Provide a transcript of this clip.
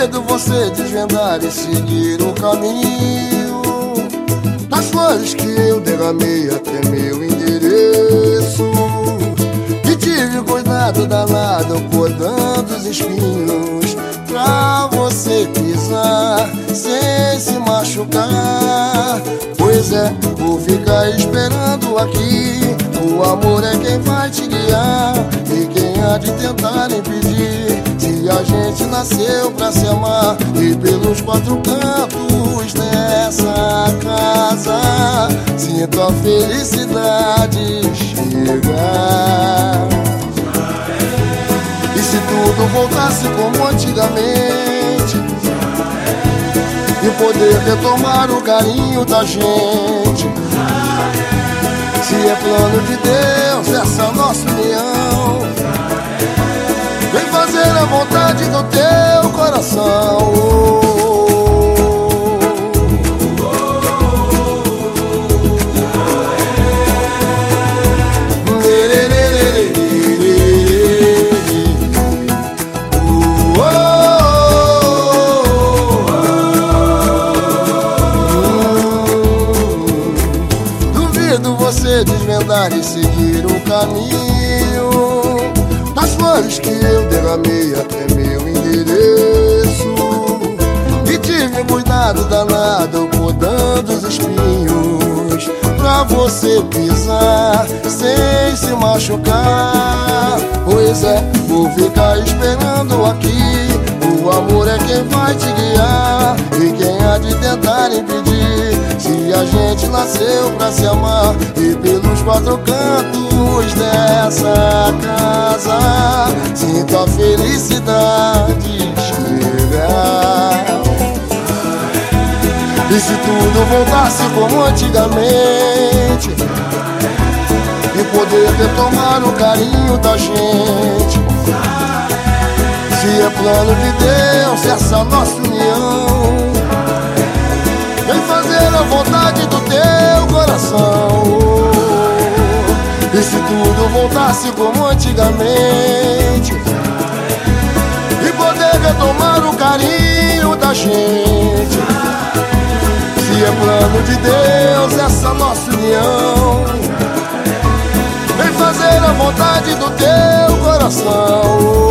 Duvido você desvendar e seguir o caminho. Das flores que eu derramei até meu endereço. E tive cuidado danado podando os espinhos Pra você pisar sem se machucar. Pois é, vou ficar esperando aqui. O amor é quem vai te guiar E quem há de tentar impedir a gente nasceu pra se amar E pelos quatro cantos dessa casa Sinto a felicidade chegar. E se tudo voltasse como antigamente E poder retomar o carinho da gente Se é plano de Deus essa nossa união. Vem fazer a vontade do teu coração. Duvido você desvendar e seguir o caminho Das flores que eu derramei até meu endereço. E tive cuidado danado podando os espinhos Pra você pisar sem se machucar. Pois é, vou ficar esperando aqui. O amor é quem vai te guiar a gente nasceu pra se amar E pelos quatro cantos dessa casa Sinto a felicidade chegar. E se tudo voltasse como antigamente E poder retomar o carinho da gente. Se é plano de Deus essa nossa união. Vem fazer a vontade coração. E se tudo voltasse como antigamente? E poder retomar o carinho da gente? Se é plano de Deus essa nossa união. Vem fazer a vontade do teu coração